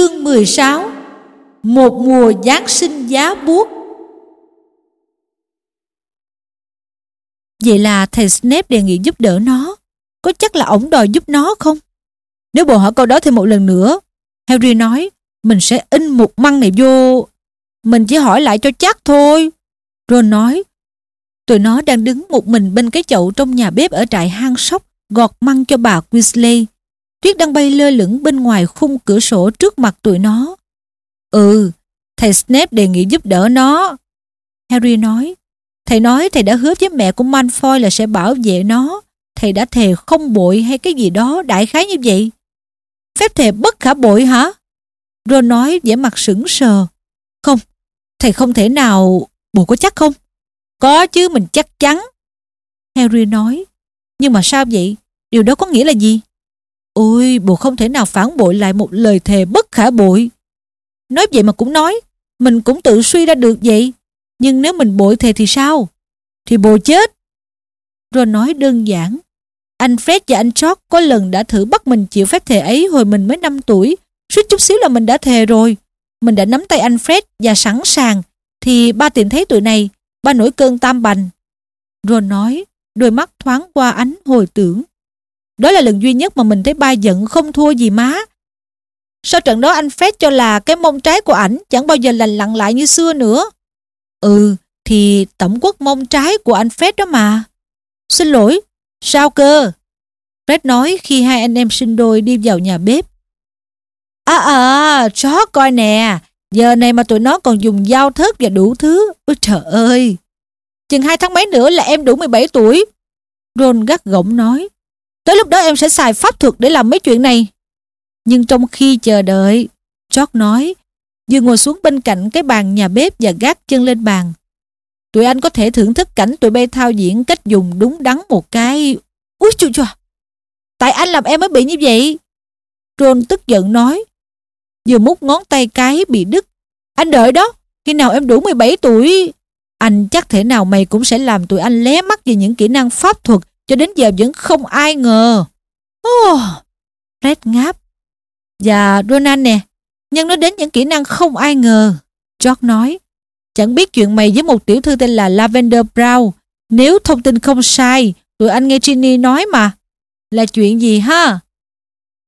Chương 16 Một mùa Giáng sinh giá buốt Vậy là thầy Snape đề nghị giúp đỡ nó. Có chắc là ổng đòi giúp nó không? Nếu bộ hỏi câu đó thêm một lần nữa, Harry nói, mình sẽ in một măng này vô. Mình chỉ hỏi lại cho chắc thôi. Ron nói, tụi nó đang đứng một mình bên cái chậu trong nhà bếp ở trại hang sóc, gọt măng cho bà Weasley. Tuyết đang bay lơ lửng bên ngoài khung cửa sổ trước mặt tụi nó. Ừ, thầy Snape đề nghị giúp đỡ nó. Harry nói, thầy nói thầy đã hứa với mẹ của Malfoy là sẽ bảo vệ nó. Thầy đã thề không bội hay cái gì đó đại khái như vậy. Phép thề bất khả bội hả? Ron nói vẻ mặt sững sờ. Không, thầy không thể nào... Bộ có chắc không? Có chứ mình chắc chắn. Harry nói. Nhưng mà sao vậy? Điều đó có nghĩa là gì? Ôi, bộ không thể nào phản bội lại một lời thề bất khả bội. Nói vậy mà cũng nói, mình cũng tự suy ra được vậy. Nhưng nếu mình bội thề thì sao? Thì bồ chết. Rồi nói đơn giản. Anh Fred và anh George có lần đã thử bắt mình chịu phép thề ấy hồi mình mới 5 tuổi. Suýt chút xíu là mình đã thề rồi. Mình đã nắm tay anh Fred và sẵn sàng. Thì ba tìm thấy tụi này, ba nổi cơn tam bành. Rồi nói, đôi mắt thoáng qua ánh hồi tưởng. Đó là lần duy nhất mà mình thấy ba giận không thua gì má. Sau trận đó anh Fred cho là cái mông trái của ảnh chẳng bao giờ lành lặn lại như xưa nữa. Ừ, thì tổng quốc mông trái của anh Fred đó mà. Xin lỗi, sao cơ? Fred nói khi hai anh em sinh đôi đi vào nhà bếp. À à, chó coi nè, giờ này mà tụi nó còn dùng dao thớt và đủ thứ. Ôi trời ơi! Chừng hai tháng mấy nữa là em đủ 17 tuổi. Ron gắt gỏng nói. Tới lúc đó em sẽ xài pháp thuật để làm mấy chuyện này. Nhưng trong khi chờ đợi, George nói, vừa ngồi xuống bên cạnh cái bàn nhà bếp và gác chân lên bàn. Tụi anh có thể thưởng thức cảnh tụi bay thao diễn cách dùng đúng đắn một cái... Úi chua chua! Tại anh làm em mới bị như vậy. Ron tức giận nói, vừa mút ngón tay cái bị đứt. Anh đợi đó, khi nào em đủ 17 tuổi, anh chắc thể nào mày cũng sẽ làm tụi anh lé mắt về những kỹ năng pháp thuật cho đến giờ vẫn không ai ngờ. Oh, Red ngáp. Và Ronan nè, nhân nói đến những kỹ năng không ai ngờ. George nói, chẳng biết chuyện mày với một tiểu thư tên là Lavender Brown. Nếu thông tin không sai, tụi anh nghe Ginny nói mà. Là chuyện gì ha?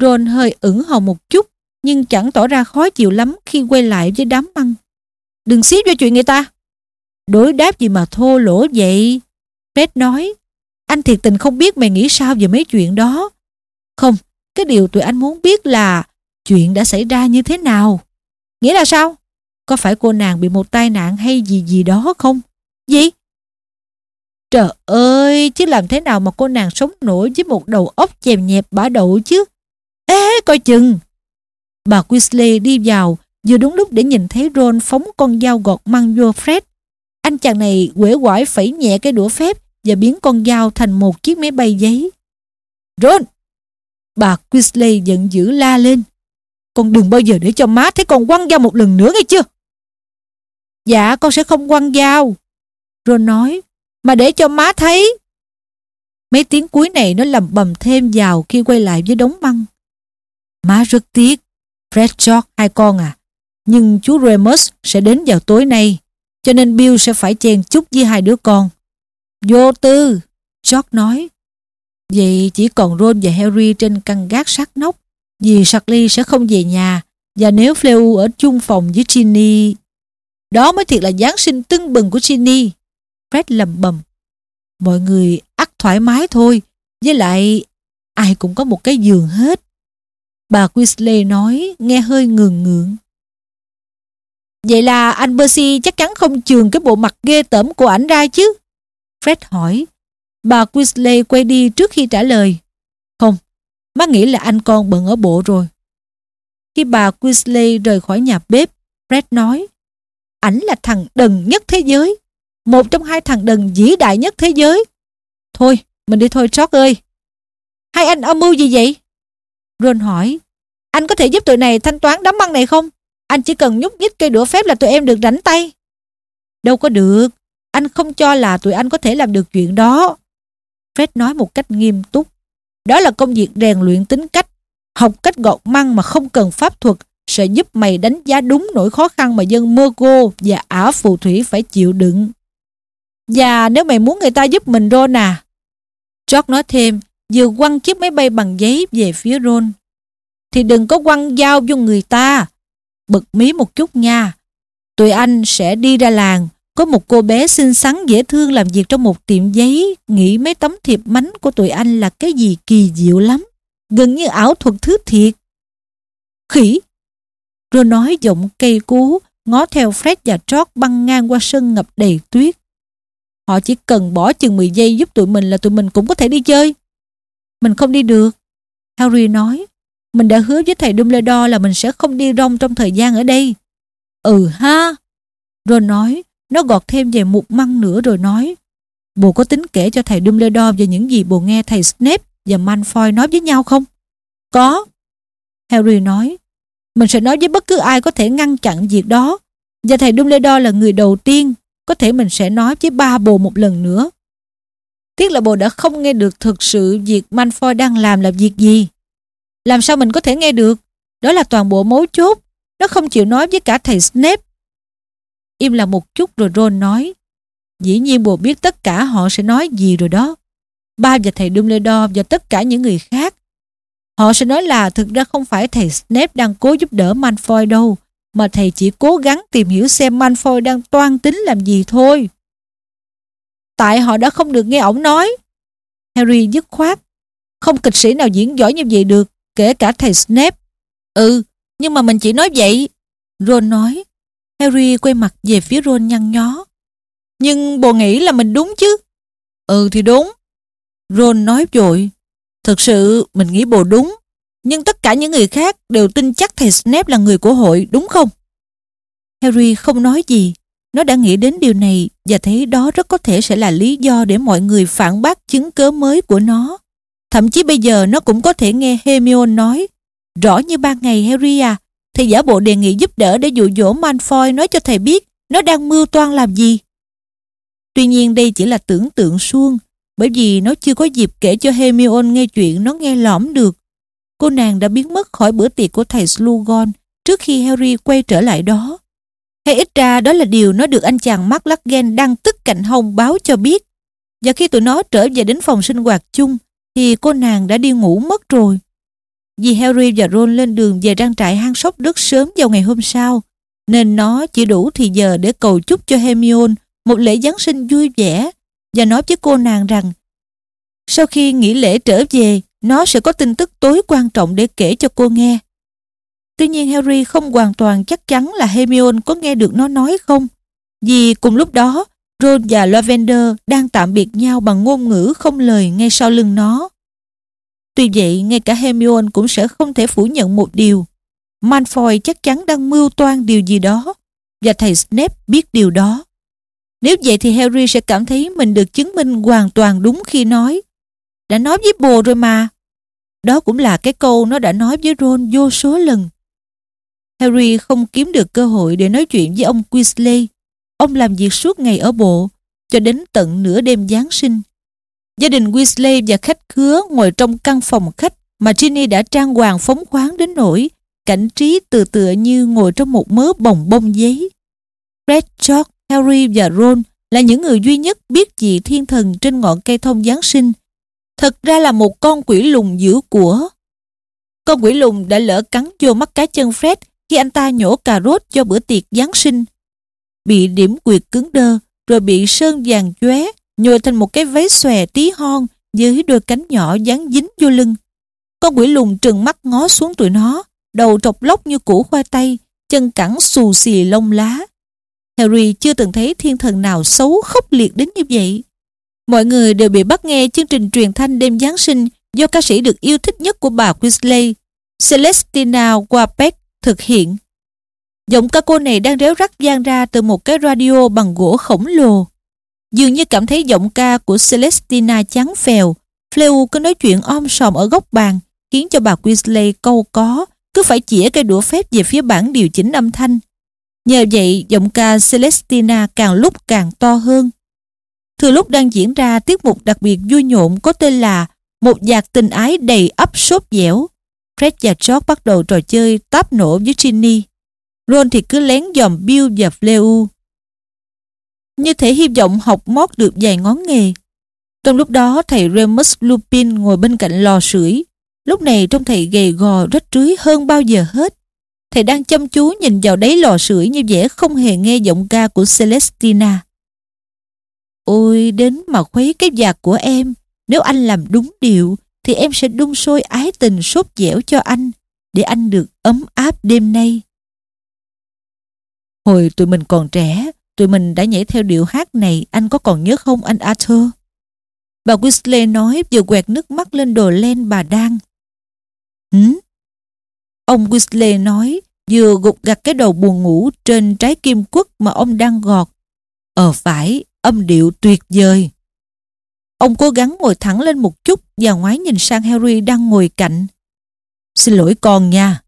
Ron hơi ửng hồng một chút, nhưng chẳng tỏ ra khó chịu lắm khi quay lại với đám măng. Đừng xíu cho chuyện người ta. Đối đáp gì mà thô lỗ vậy? Fred nói, anh thiệt tình không biết mày nghĩ sao về mấy chuyện đó. Không, cái điều tụi anh muốn biết là chuyện đã xảy ra như thế nào. Nghĩa là sao? Có phải cô nàng bị một tai nạn hay gì gì đó không? Gì? Trời ơi, chứ làm thế nào mà cô nàng sống nổi với một đầu óc chèm nhẹp bả đậu chứ? Ê, coi chừng! Bà Weasley đi vào, vừa đúng lúc để nhìn thấy Ron phóng con dao gọt măng vô Fred. Anh chàng này quể quải phẩy nhẹ cái đũa phép và biến con dao thành một chiếc máy bay giấy. Ron! Bà Quisley giận dữ la lên. Con đừng bao giờ để cho má thấy con quăng dao một lần nữa nghe chưa? Dạ con sẽ không quăng dao. Ron nói, mà để cho má thấy. Mấy tiếng cuối này nó lầm bầm thêm vào khi quay lại với đống măng. Má rất tiếc. Fred George hai con à. Nhưng chú Remus sẽ đến vào tối nay. Cho nên Bill sẽ phải chen chúc với hai đứa con. Vô tư, George nói. Vậy chỉ còn Ron và Harry trên căn gác sát nóc vì Charlie sẽ không về nhà và nếu Fleu ở chung phòng với Ginny đó mới thiệt là Giáng sinh tưng bừng của Ginny. Fred lầm bầm. Mọi người ắt thoải mái thôi với lại ai cũng có một cái giường hết. Bà Weasley nói nghe hơi ngường ngượng. Vậy là anh Percy chắc chắn không trường cái bộ mặt ghê tởm của ảnh ra chứ? Fred hỏi. Bà Weasley quay đi trước khi trả lời. Không, má nghĩ là anh con bận ở bộ rồi. Khi bà Weasley rời khỏi nhà bếp, Fred nói ảnh là thằng đần nhất thế giới. Một trong hai thằng đần vĩ đại nhất thế giới. Thôi, mình đi thôi George ơi. Hai anh âm mưu gì vậy? Ron hỏi. Anh có thể giúp tụi này thanh toán đám băng này không? Anh chỉ cần nhúc nhích cây đũa phép là tụi em được rảnh tay. Đâu có được. Anh không cho là tụi anh có thể làm được chuyện đó. Fred nói một cách nghiêm túc. Đó là công việc rèn luyện tính cách. Học cách gọt măng mà không cần pháp thuật sẽ giúp mày đánh giá đúng nỗi khó khăn mà dân Murgo và ả phù thủy phải chịu đựng. Và nếu mày muốn người ta giúp mình Ron à. George nói thêm, vừa quăng chiếc máy bay bằng giấy về phía Ron. Thì đừng có quăng dao vô người ta. Bực mí một chút nha. Tụi anh sẽ đi ra làng. Có một cô bé xinh xắn dễ thương làm việc trong một tiệm giấy. Nghĩ mấy tấm thiệp mánh của tụi anh là cái gì kỳ diệu lắm. Gần như ảo thuật thứ thiệt. Khỉ! rồi nói giọng cây cú, ngó theo Fred và George băng ngang qua sân ngập đầy tuyết. Họ chỉ cần bỏ chừng 10 giây giúp tụi mình là tụi mình cũng có thể đi chơi. Mình không đi được. Harry nói, mình đã hứa với thầy Dumbledore là mình sẽ không đi rong trong thời gian ở đây. Ừ ha. Ron nói, nó gọt thêm về một măng nữa rồi nói, bồ có tính kể cho thầy Dumbledore về những gì bồ nghe thầy Snape và Malfoy nói với nhau không? Có. Harry nói, mình sẽ nói với bất cứ ai có thể ngăn chặn việc đó. Và thầy Dumbledore là người đầu tiên có thể mình sẽ nói với ba bồ một lần nữa. Tiếc là bồ đã không nghe được thực sự việc Malfoy đang làm là việc gì. Làm sao mình có thể nghe được? Đó là toàn bộ mấu chốt. Nó không chịu nói với cả thầy Snape. Im là một chút rồi Ron nói. Dĩ nhiên bồ biết tất cả họ sẽ nói gì rồi đó. Ba và thầy Dumbledore và tất cả những người khác. Họ sẽ nói là thực ra không phải thầy Snape đang cố giúp đỡ Malfoy đâu mà thầy chỉ cố gắng tìm hiểu xem Malfoy đang toan tính làm gì thôi. Tại họ đã không được nghe ổng nói. Harry dứt khoát. Không kịch sĩ nào diễn giỏi như vậy được, kể cả thầy Snape. Ừ, nhưng mà mình chỉ nói vậy. Ron nói. Harry quay mặt về phía Ron nhăn nhó. Nhưng bồ nghĩ là mình đúng chứ. Ừ thì đúng. Ron nói vội. Thực sự mình nghĩ bồ đúng. Nhưng tất cả những người khác đều tin chắc thầy Snape là người của hội, đúng không? Harry không nói gì. Nó đã nghĩ đến điều này và thấy đó rất có thể sẽ là lý do để mọi người phản bác chứng cớ mới của nó. Thậm chí bây giờ nó cũng có thể nghe Hermione nói Rõ như ban ngày Harry à, thì giả bộ đề nghị giúp đỡ để dụ dỗ Malfoy nói cho thầy biết nó đang mưu toan làm gì. Tuy nhiên đây chỉ là tưởng tượng suông, bởi vì nó chưa có dịp kể cho Hermione nghe chuyện nó nghe lõm được cô nàng đã biến mất khỏi bữa tiệc của thầy Slughorn trước khi Harry quay trở lại đó. Hay ít ra đó là điều nó được anh chàng Mark Laggen đang tức cạnh hông báo cho biết. Và khi tụi nó trở về đến phòng sinh hoạt chung, thì cô nàng đã đi ngủ mất rồi. Vì Harry và Ron lên đường về trang trại hang sóc rất sớm vào ngày hôm sau nên nó chỉ đủ thì giờ để cầu chúc cho Hermione một lễ Giáng sinh vui vẻ và nói với cô nàng rằng sau khi nghỉ lễ trở về nó sẽ có tin tức tối quan trọng để kể cho cô nghe. Tuy nhiên Harry không hoàn toàn chắc chắn là Hermione có nghe được nó nói không. Vì cùng lúc đó, Ron và Lavender đang tạm biệt nhau bằng ngôn ngữ không lời ngay sau lưng nó. Tuy vậy, ngay cả Hermione cũng sẽ không thể phủ nhận một điều. Malfoy chắc chắn đang mưu toan điều gì đó và thầy Snape biết điều đó. Nếu vậy thì Harry sẽ cảm thấy mình được chứng minh hoàn toàn đúng khi nói đã nói với bồ rồi mà. Đó cũng là cái câu nó đã nói với Ron vô số lần. Harry không kiếm được cơ hội để nói chuyện với ông Weasley. Ông làm việc suốt ngày ở bộ, cho đến tận nửa đêm Giáng sinh. Gia đình Weasley và khách khứa ngồi trong căn phòng khách mà Ginny đã trang hoàng phóng khoáng đến nỗi cảnh trí từ tựa như ngồi trong một mớ bồng bông giấy. Fred, George, Harry và Ron là những người duy nhất biết vị thiên thần trên ngọn cây thông Giáng sinh thật ra là một con quỷ lùn giữ của. Con quỷ lùn đã lỡ cắn vô mắt cá chân Fred khi anh ta nhổ cà rốt cho bữa tiệc Giáng sinh. Bị điểm quyệt cứng đơ, rồi bị sơn vàng chóe nhồi thành một cái váy xòe tí hon dưới đôi cánh nhỏ dán dính vô lưng. Con quỷ lùn trừng mắt ngó xuống tụi nó, đầu trọc lóc như củ khoai tây, chân cẳng xù xì lông lá. Harry chưa từng thấy thiên thần nào xấu khốc liệt đến như vậy. Mọi người đều bị bắt nghe chương trình truyền thanh đêm Giáng sinh do ca sĩ được yêu thích nhất của bà Weasley, Celestina Wapek, thực hiện. Giọng ca cô này đang réo rắt gian ra từ một cái radio bằng gỗ khổng lồ. Dường như cảm thấy giọng ca của Celestina chán phèo, Fleu cứ nói chuyện om sòm ở góc bàn, khiến cho bà Weasley câu có, cứ phải chĩa cây đũa phép về phía bảng điều chỉnh âm thanh. Nhờ vậy, giọng ca Celestina càng lúc càng to hơn. Thừa lúc đang diễn ra tiết mục đặc biệt vui nhộn có tên là Một dạc tình ái đầy ấp sốt dẻo. Fred và George bắt đầu trò chơi táp nổ với Ginny. Ron thì cứ lén dòm Bill và Fleu. Như thể hy vọng học mót được vài ngón nghề. Trong lúc đó thầy Remus Lupin ngồi bên cạnh lò sưởi. Lúc này trông thầy gầy gò rách rưới hơn bao giờ hết. Thầy đang chăm chú nhìn vào đáy lò sưởi như vẻ không hề nghe giọng ca của Celestina. Ôi đến mà khuấy cái vạt của em, nếu anh làm đúng điều thì em sẽ đun sôi ái tình sốt dẻo cho anh để anh được ấm áp đêm nay. Hồi tụi mình còn trẻ, tụi mình đã nhảy theo điệu hát này, anh có còn nhớ không anh Arthur? Bà Weasley nói vừa quẹt nước mắt lên đồ len bà đang. Hử? Ông Weasley nói vừa gục gặt cái đầu buồn ngủ trên trái kim quất mà ông đang gọt. Ờ phải, âm điệu tuyệt vời. Ông cố gắng ngồi thẳng lên một chút và ngoái nhìn sang Harry đang ngồi cạnh. Xin lỗi con nha.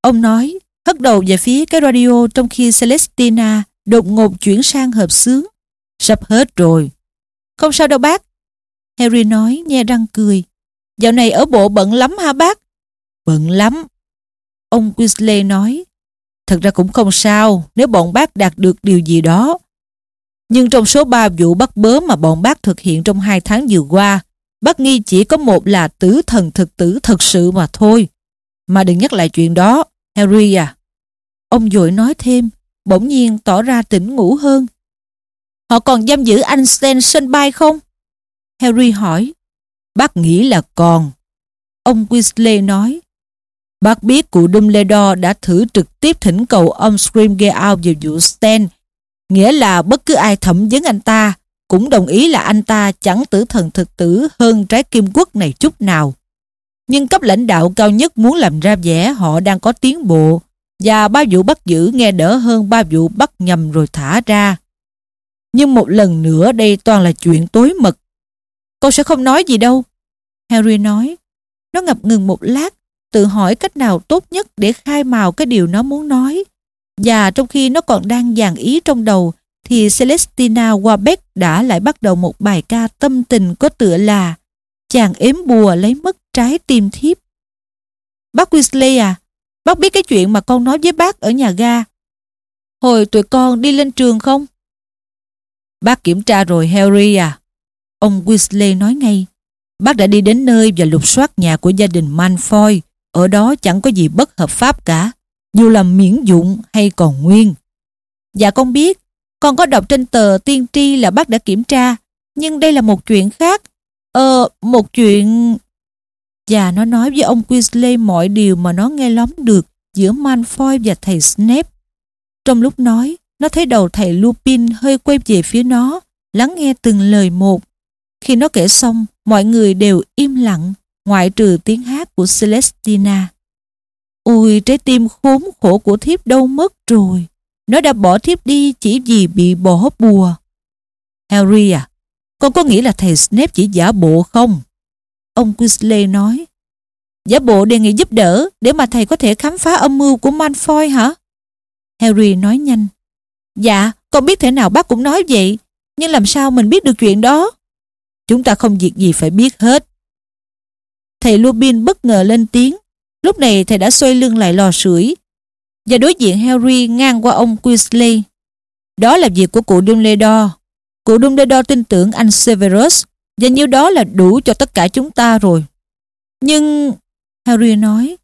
Ông nói, hất đầu về phía cái radio trong khi Celestina đột ngột chuyển sang hợp xướng, Sắp hết rồi. Không sao đâu bác. Harry nói nhe răng cười. Dạo này ở bộ bận lắm hả bác? Bận lắm. Ông Weasley nói. Thật ra cũng không sao nếu bọn bác đạt được điều gì đó. Nhưng trong số 3 vụ bắt bớ mà bọn bác thực hiện trong hai tháng vừa qua, bác nghi chỉ có một là tử thần thực tử thật sự mà thôi. Mà đừng nhắc lại chuyện đó, Harry à. Ông dội nói thêm, bỗng nhiên tỏ ra tỉnh ngủ hơn. Họ còn giam giữ anh Stan sân bay không? Harry hỏi. Bác nghĩ là còn. Ông Weasley nói. Bác biết cụ Dumbledore đã thử trực tiếp thỉnh cầu ông Scrimgeour về vụ Stan Nghĩa là bất cứ ai thẩm vấn anh ta cũng đồng ý là anh ta chẳng tử thần thực tử hơn trái kim quốc này chút nào. Nhưng cấp lãnh đạo cao nhất muốn làm ra vẻ họ đang có tiến bộ và ba vụ bắt giữ nghe đỡ hơn ba vụ bắt nhầm rồi thả ra. Nhưng một lần nữa đây toàn là chuyện tối mật. Con sẽ không nói gì đâu. Harry nói. Nó ngập ngừng một lát, tự hỏi cách nào tốt nhất để khai mào cái điều nó muốn nói. Và trong khi nó còn đang dàn ý trong đầu thì Celestina Warbeck đã lại bắt đầu một bài ca tâm tình có tựa là Chàng ếm bùa lấy mất trái tim thiếp. Bác Weasley à, bác biết cái chuyện mà con nói với bác ở nhà ga. Hồi tụi con đi lên trường không? Bác kiểm tra rồi Harry à. Ông Weasley nói ngay. Bác đã đi đến nơi và lục soát nhà của gia đình manfoy Ở đó chẳng có gì bất hợp pháp cả dù là miễn dụng hay còn nguyên. Dạ con biết, con có đọc trên tờ tiên tri là bác đã kiểm tra, nhưng đây là một chuyện khác. Ờ, một chuyện... Và nó nói với ông Weasley mọi điều mà nó nghe lóm được giữa Malfoy và thầy Snape. Trong lúc nói, nó thấy đầu thầy Lupin hơi quay về phía nó, lắng nghe từng lời một. Khi nó kể xong, mọi người đều im lặng, ngoại trừ tiếng hát của Celestina. Ôi trái tim khốn khổ của thiếp đâu mất rồi. Nó đã bỏ thiếp đi chỉ vì bị bỏ bùa. Harry à, con có nghĩ là thầy Snape chỉ giả bộ không? Ông Weasley nói. Giả bộ đề nghị giúp đỡ để mà thầy có thể khám phá âm mưu của Malfoy hả? Harry nói nhanh. Dạ, con biết thể nào bác cũng nói vậy. Nhưng làm sao mình biết được chuyện đó? Chúng ta không việc gì phải biết hết. Thầy Lupin bất ngờ lên tiếng. Lúc này thầy đã xoay lưng lại lò sưởi và đối diện Harry ngang qua ông Weasley. Đó là việc của cụ Dumbledore. Cụ Dumbledore tin tưởng anh Severus và nhiêu đó là đủ cho tất cả chúng ta rồi. Nhưng... Harry nói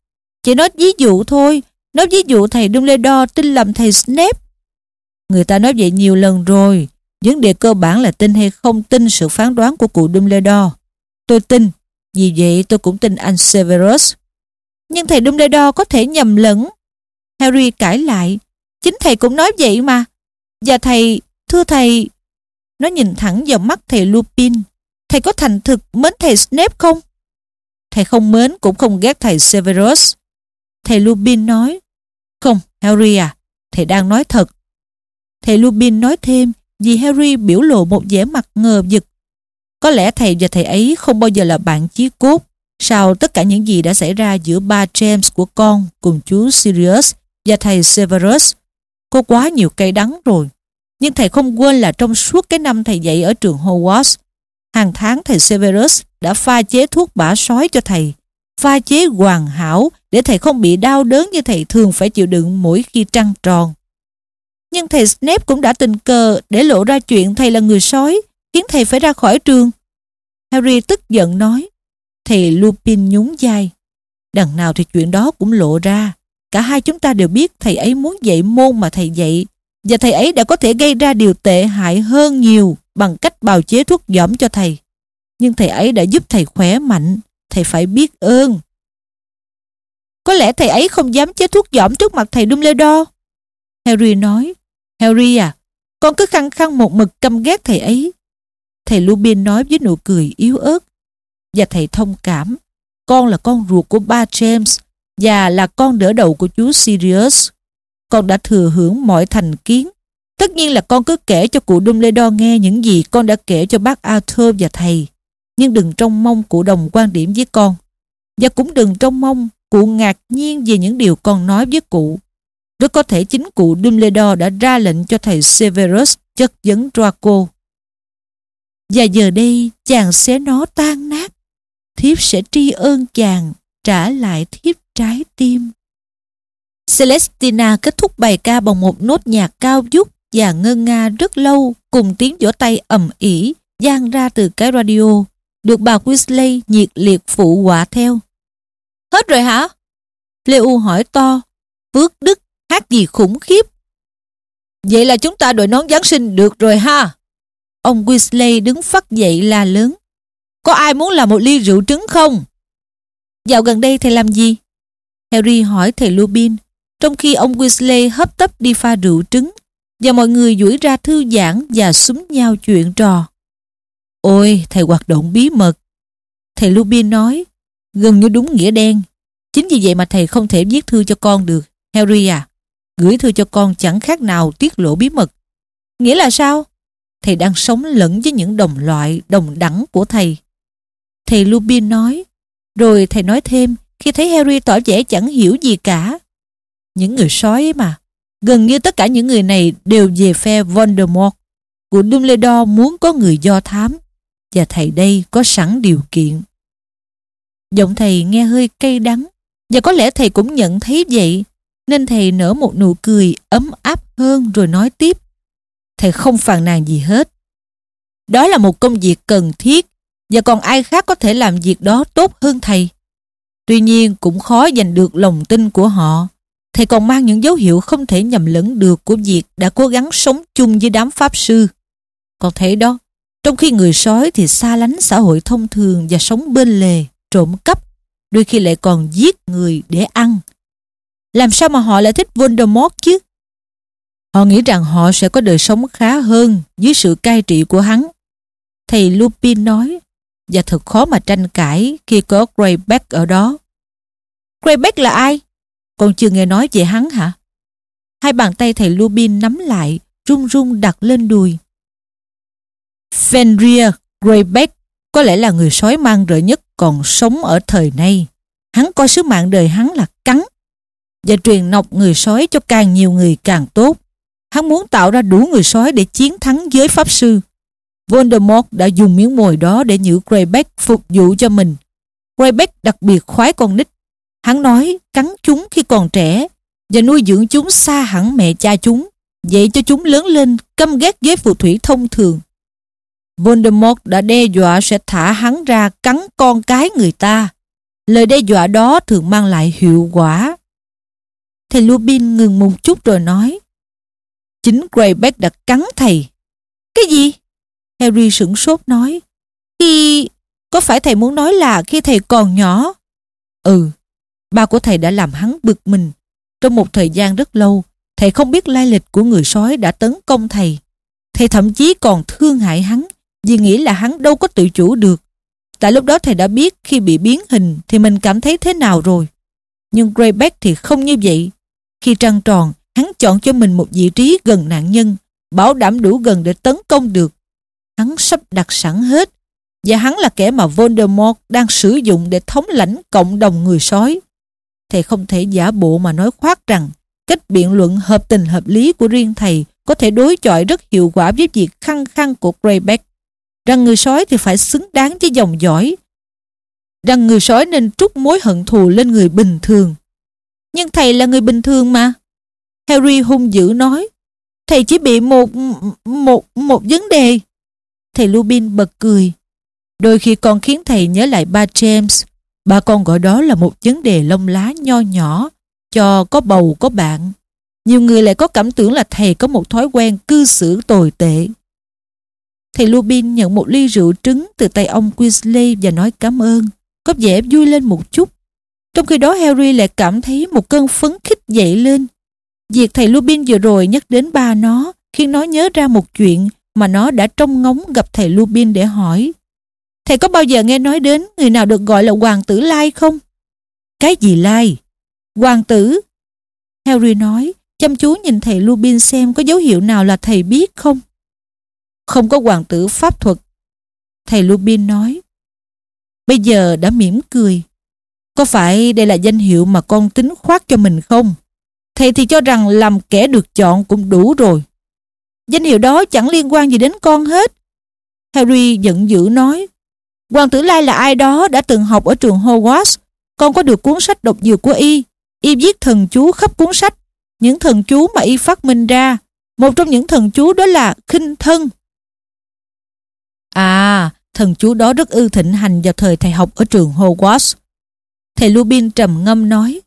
Chỉ nói ví dụ thôi Nói ví dụ thầy Dumbledore tin lầm thầy Snape Người ta nói vậy nhiều lần rồi Vấn đề cơ bản là tin hay không tin sự phán đoán của cụ Dumbledore Tôi tin Vì vậy tôi cũng tin anh Severus nhưng thầy Dumbledore có thể nhầm lẫn. Harry cãi lại. Chính thầy cũng nói vậy mà. Và thầy, thưa thầy... Nó nhìn thẳng vào mắt thầy Lupin. Thầy có thành thực mến thầy Snape không? Thầy không mến cũng không ghét thầy Severus. Thầy Lupin nói. Không, Harry à, thầy đang nói thật. Thầy Lupin nói thêm vì Harry biểu lộ một vẻ mặt ngờ vực. Có lẽ thầy và thầy ấy không bao giờ là bạn chí cốt. Sau tất cả những gì đã xảy ra giữa ba James của con cùng chú Sirius và thầy Severus, có quá nhiều cây đắng rồi. Nhưng thầy không quên là trong suốt cái năm thầy dạy ở trường Hogwarts, hàng tháng thầy Severus đã pha chế thuốc bả sói cho thầy pha chế hoàn hảo để thầy không bị đau đớn như thầy thường phải chịu đựng mỗi khi trăng tròn. Nhưng thầy Snape cũng đã tình cờ để lộ ra chuyện thầy là người sói, khiến thầy phải ra khỏi trường. Harry tức giận nói. Thầy Lupin nhún vai. Đằng nào thì chuyện đó cũng lộ ra. Cả hai chúng ta đều biết thầy ấy muốn dạy môn mà thầy dạy và thầy ấy đã có thể gây ra điều tệ hại hơn nhiều bằng cách bào chế thuốc giỏm cho thầy. Nhưng thầy ấy đã giúp thầy khỏe mạnh, thầy phải biết ơn. Có lẽ thầy ấy không dám chế thuốc giỏm trước mặt thầy Dumbledore. Harry nói, Harry à, con cứ khăng khăng một mực căm ghét thầy ấy. Thầy Lupin nói với nụ cười yếu ớt. Và thầy thông cảm, con là con ruột của ba James và là con đỡ đầu của chú Sirius. Con đã thừa hưởng mọi thành kiến. Tất nhiên là con cứ kể cho cụ Dumbledore nghe những gì con đã kể cho bác Arthur và thầy. Nhưng đừng trông mong cụ đồng quan điểm với con. Và cũng đừng trông mong cụ ngạc nhiên về những điều con nói với cụ. Rất có thể chính cụ Dumbledore đã ra lệnh cho thầy Severus chất vấn Draco. Và giờ đây chàng sẽ nó tan nát. Thiếp sẽ tri ơn chàng trả lại thiếp trái tim. Celestina kết thúc bài ca bằng một nốt nhạc cao vút và ngân nga rất lâu cùng tiếng vỗ tay ầm ỉ gian ra từ cái radio, được bà Weasley nhiệt liệt phụ họa theo. Hết rồi hả? Leu hỏi to, Phước Đức hát gì khủng khiếp. Vậy là chúng ta đội nón Giáng sinh được rồi ha. Ông Weasley đứng phát dậy la lớn. Có ai muốn làm một ly rượu trứng không? Dạo gần đây thầy làm gì? Harry hỏi thầy Lupin, trong khi ông Weasley hấp tấp đi pha rượu trứng và mọi người duỗi ra thư giãn và súng nhau chuyện trò. Ôi, thầy hoạt động bí mật. Thầy Lupin nói, gần như đúng nghĩa đen. Chính vì vậy mà thầy không thể viết thư cho con được. Harry à, gửi thư cho con chẳng khác nào tiết lộ bí mật. Nghĩa là sao? Thầy đang sống lẫn với những đồng loại, đồng đẳng của thầy. Thầy Lupin nói, rồi thầy nói thêm khi thấy Harry tỏ vẻ chẳng hiểu gì cả. Những người sói ấy mà, gần như tất cả những người này đều về phe Voldemort. Của Dumbledore muốn có người do thám và thầy đây có sẵn điều kiện. Giọng thầy nghe hơi cay đắng và có lẽ thầy cũng nhận thấy vậy nên thầy nở một nụ cười ấm áp hơn rồi nói tiếp. Thầy không phàn nàn gì hết. Đó là một công việc cần thiết và còn ai khác có thể làm việc đó tốt hơn thầy. Tuy nhiên cũng khó giành được lòng tin của họ. Thầy còn mang những dấu hiệu không thể nhầm lẫn được của việc đã cố gắng sống chung với đám pháp sư. Còn thấy đó, trong khi người sói thì xa lánh xã hội thông thường và sống bên lề, trộm cắp, đôi khi lại còn giết người để ăn. Làm sao mà họ lại thích Voldemort chứ? Họ nghĩ rằng họ sẽ có đời sống khá hơn dưới sự cai trị của hắn. Thầy Lupin nói, và thật khó mà tranh cãi khi có Greyback ở đó. Greyback là ai? Con chưa nghe nói về hắn hả? Hai bàn tay thầy Lupin nắm lại, run run đặt lên đùi. Fenrir Greyback có lẽ là người sói mang rợ nhất còn sống ở thời nay. Hắn coi sứ mạng đời hắn là cắn và truyền nọc người sói cho càng nhiều người càng tốt. Hắn muốn tạo ra đủ người sói để chiến thắng giới pháp sư. Voldemort đã dùng miếng mồi đó để nhử Greyback phục vụ cho mình. Greyback đặc biệt khoái con nít. Hắn nói cắn chúng khi còn trẻ và nuôi dưỡng chúng xa hẳn mẹ cha chúng, dạy cho chúng lớn lên căm ghét với phù thủy thông thường. Voldemort đã đe dọa sẽ thả hắn ra cắn con cái người ta. Lời đe dọa đó thường mang lại hiệu quả. Thầy Lupin ngừng một chút rồi nói Chính Greyback đã cắn thầy. Cái gì? Harry sửng sốt nói. Khi... Có phải thầy muốn nói là khi thầy còn nhỏ? Ừ, ba của thầy đã làm hắn bực mình. Trong một thời gian rất lâu, thầy không biết lai lịch của người sói đã tấn công thầy. Thầy thậm chí còn thương hại hắn vì nghĩ là hắn đâu có tự chủ được. Tại lúc đó thầy đã biết khi bị biến hình thì mình cảm thấy thế nào rồi. Nhưng Greyback thì không như vậy. Khi trăng tròn, hắn chọn cho mình một vị trí gần nạn nhân, bảo đảm đủ gần để tấn công được. Hắn sắp đặt sẵn hết, và hắn là kẻ mà Voldemort đang sử dụng để thống lãnh cộng đồng người sói. Thầy không thể giả bộ mà nói khoác rằng cách biện luận hợp tình hợp lý của riêng thầy có thể đối chọi rất hiệu quả với việc khăng khăng của Greyback. Rằng người sói thì phải xứng đáng với dòng dõi. rằng người sói nên trút mối hận thù lên người bình thường. Nhưng thầy là người bình thường mà. Harry hung dữ nói. Thầy chỉ bị một một một vấn đề. Thầy Lupin bật cười. Đôi khi còn khiến thầy nhớ lại ba James. Ba con gọi đó là một vấn đề lông lá nho nhỏ, cho có bầu có bạn. Nhiều người lại có cảm tưởng là thầy có một thói quen cư xử tồi tệ. Thầy lubin nhận một ly rượu trứng từ tay ông Quisley và nói cảm ơn, có vẻ vui lên một chút. Trong khi đó Harry lại cảm thấy một cơn phấn khích dậy lên. Việc thầy lubin vừa rồi nhắc đến ba nó khiến nó nhớ ra một chuyện mà nó đã trông ngóng gặp thầy lubin để hỏi. Thầy có bao giờ nghe nói đến người nào được gọi là Hoàng tử Lai không? Cái gì Lai? Hoàng tử? Harry nói, chăm chú nhìn thầy Lupin xem có dấu hiệu nào là thầy biết không? Không có hoàng tử pháp thuật. Thầy Lupin nói. Bây giờ đã mỉm cười. Có phải đây là danh hiệu mà con tính khoác cho mình không? Thầy thì cho rằng làm kẻ được chọn cũng đủ rồi. Danh hiệu đó chẳng liên quan gì đến con hết. Harry giận dữ nói. Hoàng tử Lai là ai đó đã từng học ở trường Hogwarts. Con có được cuốn sách độc dược của y. Y viết thần chú khắp cuốn sách. Những thần chú mà y phát minh ra. Một trong những thần chú đó là khinh thân. À, thần chú đó rất ư thịnh hành vào thời thầy học ở trường Hogwarts. Thầy Lupin trầm ngâm nói.